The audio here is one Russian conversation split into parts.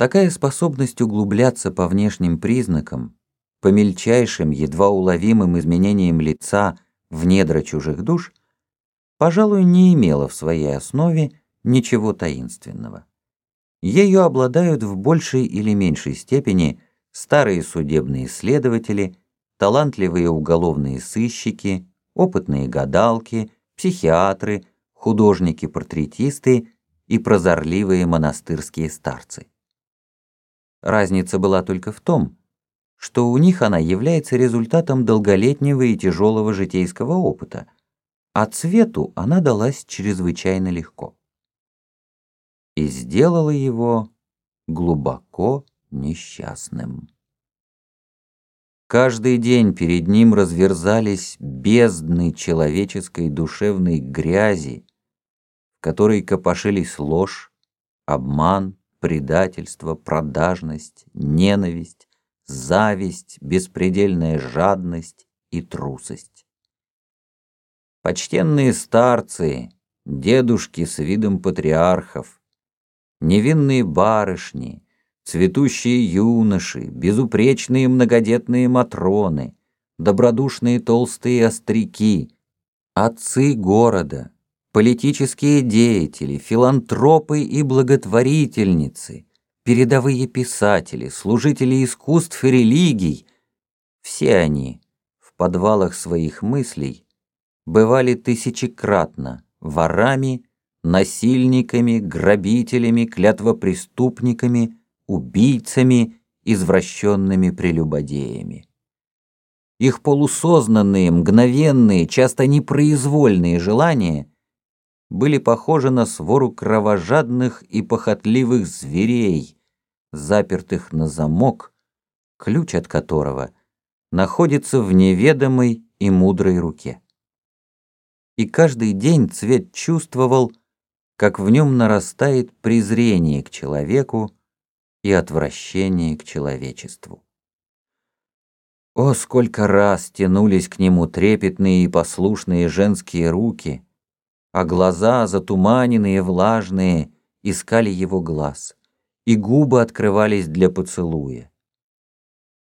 Такая способность углубляться по внешним признакам, по мельчайшим, едва уловимым изменениям лица в недра чужих душ, пожалуй, не имела в своей основе ничего таинственного. Ею обладают в большей или меньшей степени старые судебные следователи, талантливые уголовные сыщики, опытные гадалки, психиатры, художники-портретисты и прозорливые монастырские старцы. Разница была только в том, что у них она является результатом долголетнего и тяжелого житейского опыта, а цвету она далась чрезвычайно легко. И сделала его глубоко несчастным. Каждый день перед ним разверзались бездны человеческой душевной грязи, в которой копошились ложь, обман, предательство, продажность, ненависть, зависть, беспредельная жадность и трусость. Почтенные старцы, дедушки с видом патриархов, невинные барышни, цветущие юноши, безупречные многодетные матроны, добродушные толстые остряки, отцы города, политические деятели, филантропы и благотворительницы, передовые писатели, служители искусств и религий, все они в подвалах своих мыслей бывали тысячекратно ворами, насильниками, грабителями, клятвопреступниками, убийцами, извращенными прелюбодеями. Их полусознанные, мгновенные, часто непроизвольные желания были похожи на свору кровожадных и похотливых зверей, запертых на замок, ключ от которого находится в неведомой и мудрой руке. И каждый день Цвет чувствовал, как в нем нарастает презрение к человеку и отвращение к человечеству. О, сколько раз тянулись к нему трепетные и послушные женские руки — а глаза, затуманенные, влажные, искали его глаз, и губы открывались для поцелуя.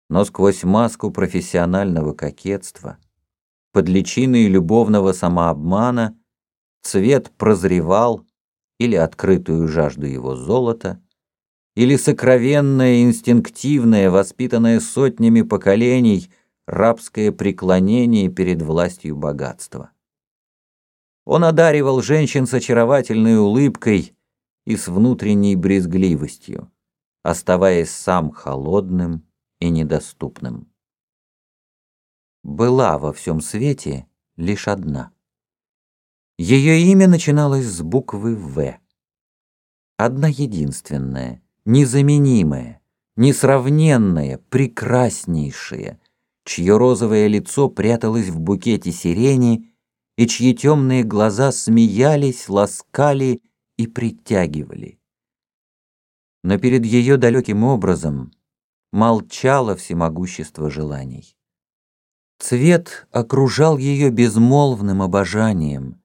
Но сквозь маску профессионального кокетства, под личиной любовного самообмана, цвет прозревал или открытую жажду его золота, или сокровенное, инстинктивное, воспитанное сотнями поколений, рабское преклонение перед властью богатства. Он одаривал женщин с очаровательной улыбкой и с внутренней брезгливостью, оставаясь сам холодным и недоступным. Была во всем свете лишь одна. Ее имя начиналось с буквы «В». Одна единственная, незаменимая, несравненная, прекраснейшая, чье розовое лицо пряталось в букете сирени и чьи темные глаза смеялись, ласкали и притягивали. Но перед ее далеким образом молчало всемогущество желаний. Цвет окружал ее безмолвным обожанием,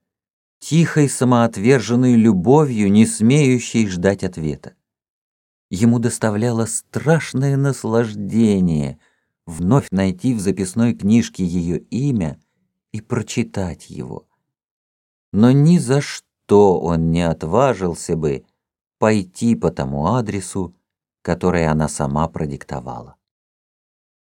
тихой самоотверженной любовью, не смеющей ждать ответа. Ему доставляло страшное наслаждение вновь найти в записной книжке ее имя — и прочитать его. Но ни за что он не отважился бы пойти по тому адресу, который она сама продиктовала.